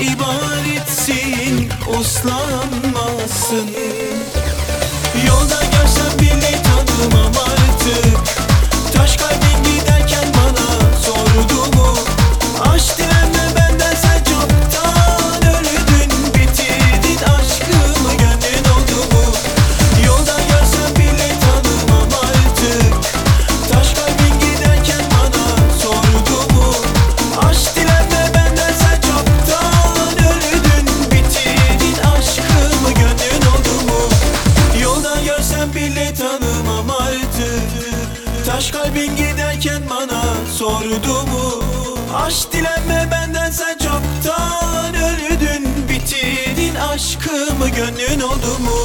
ibaretsin Osman Yaş kalbin giderken bana sordu mu Aşk dilenme benden sen çoktan öldün. Bitirdin aşkımı gönlün oldu mu